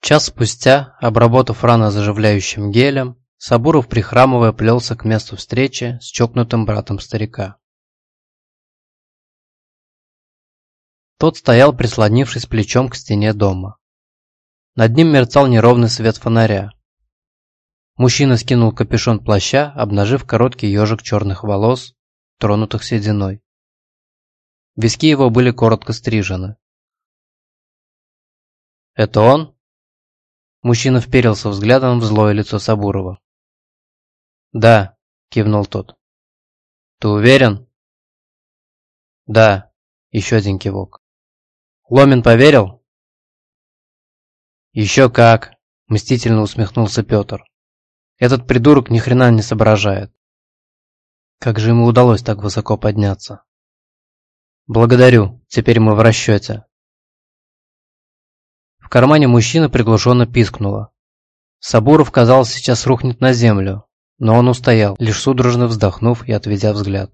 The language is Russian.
Час спустя, обработав рану заживляющим гелем, Сабуров, прихрамывая, плелся к месту встречи с чокнутым братом старика. Тот стоял, прислонившись плечом к стене дома. Над ним мерцал неровный свет фонаря. Мужчина скинул капюшон плаща, обнажив короткий ежик черных волос, тронутых сединой. Виски его были коротко стрижены. «Это он?» Мужчина вперился взглядом в злое лицо Сабурова. «Да», – кивнул тот. «Ты уверен?» «Да», – еще один кивок. «Ломин поверил?» «Еще как!» – мстительно усмехнулся Петр. «Этот придурок ни хрена не соображает. Как же ему удалось так высоко подняться?» «Благодарю, теперь мы в расчете». Кармане мужчины приглушенно пискнуло. Сабуров, казалось, сейчас рухнет на землю, но он устоял, лишь судорожно вздохнув и отведя взгляд.